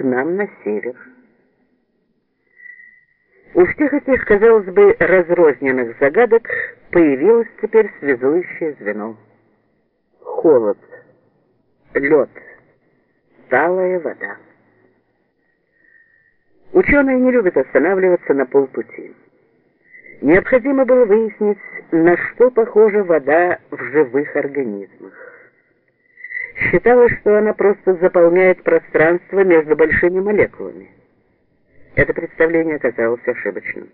к нам на север. У всех этих, казалось бы, разрозненных загадок появилось теперь связующее звено. Холод, лед, талая вода. Ученые не любят останавливаться на полпути. Необходимо было выяснить, на что похожа вода в живых организмах. Считалось, что она просто заполняет пространство между большими молекулами. Это представление оказалось ошибочным.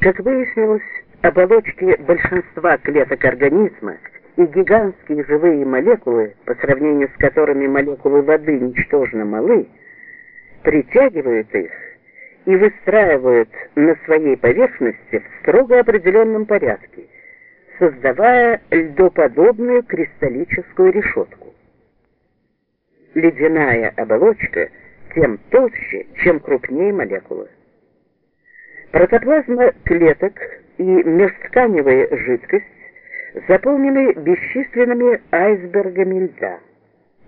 Как выяснилось, оболочки большинства клеток организма и гигантские живые молекулы, по сравнению с которыми молекулы воды ничтожно малы, притягивают их и выстраивают на своей поверхности в строго определенном порядке, создавая льдоподобную кристаллическую решетку. Ледяная оболочка тем толще, чем крупнее молекулы. Протоплазма клеток и межтканевая жидкость заполнены бесчисленными айсбергами льда.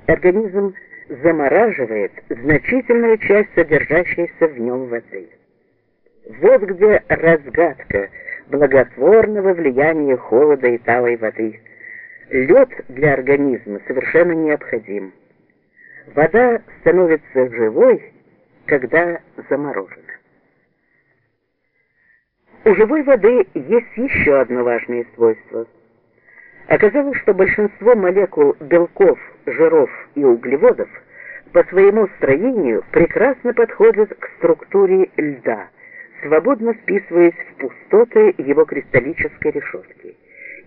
Организм замораживает значительную часть содержащейся в нем воды. Вот где разгадка благотворного влияния холода и талой воды. Лед для организма совершенно необходим. Вода становится живой, когда заморожена. У живой воды есть еще одно важное свойство – Оказалось, что большинство молекул белков, жиров и углеводов по своему строению прекрасно подходят к структуре льда, свободно списываясь в пустоты его кристаллической решетки,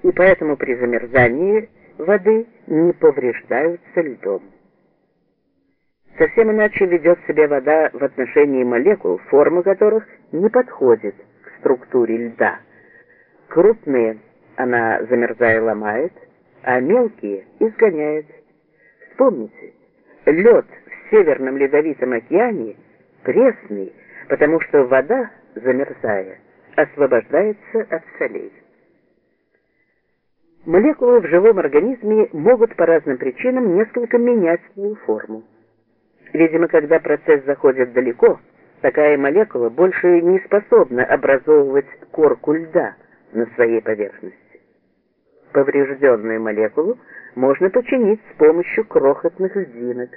и поэтому при замерзании воды не повреждаются льдом. Совсем иначе ведет себя вода в отношении молекул, форма которых не подходит к структуре льда. Крупные она, замерзая, ломает, а мелкие изгоняет. Вспомните, лед в Северном Ледовитом океане пресный, потому что вода, замерзая, освобождается от солей. Молекулы в живом организме могут по разным причинам несколько менять свою форму. Видимо, когда процесс заходит далеко, такая молекула больше не способна образовывать корку льда на своей поверхности поврежденную молекулу можно починить с помощью крохотных льдинок.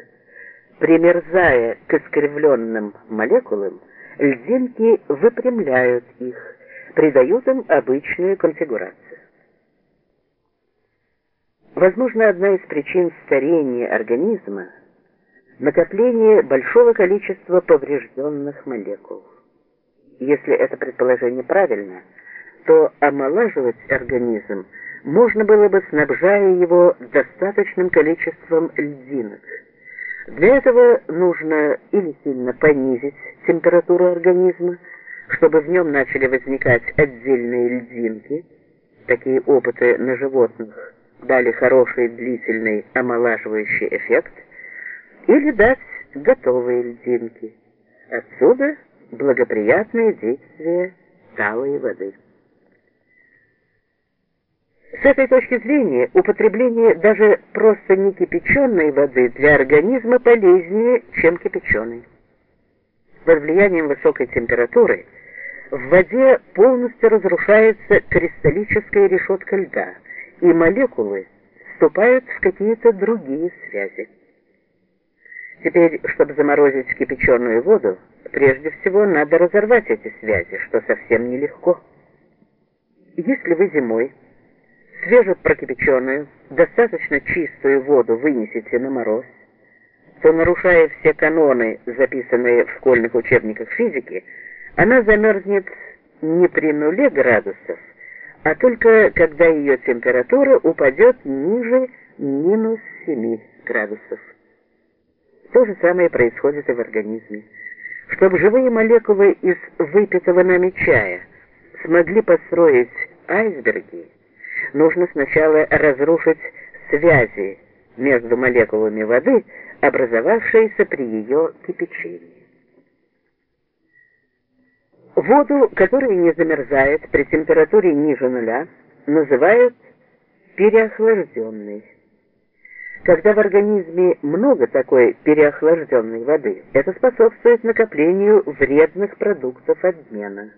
Примерзая к искривленным молекулам, льдинки выпрямляют их, придают им обычную конфигурацию. Возможно, одна из причин старения организма – накопление большого количества поврежденных молекул. Если это предположение правильно, то омолаживать организм – можно было бы, снабжая его достаточным количеством льдинок. Для этого нужно или сильно понизить температуру организма, чтобы в нем начали возникать отдельные льдинки. Такие опыты на животных дали хороший длительный омолаживающий эффект, или дать готовые льдинки. Отсюда благоприятное действие талой воды. С этой точки зрения употребление даже просто не кипяченой воды для организма полезнее, чем кипяченой. Под влиянием высокой температуры в воде полностью разрушается кристаллическая решетка льда, и молекулы вступают в какие-то другие связи. Теперь, чтобы заморозить кипяченую воду, прежде всего надо разорвать эти связи, что совсем нелегко. Если вы зимой свежепрокипяченную, достаточно чистую воду вынесете на мороз, то, нарушая все каноны, записанные в школьных учебниках физики, она замерзнет не при нуле градусов, а только когда ее температура упадет ниже минус 7 градусов. То же самое происходит и в организме. Чтобы живые молекулы из выпитого нами чая смогли построить айсберги, нужно сначала разрушить связи между молекулами воды, образовавшиеся при ее кипячении. Воду, которая не замерзает при температуре ниже нуля, называют переохлажденной. Когда в организме много такой переохлажденной воды, это способствует накоплению вредных продуктов обмена.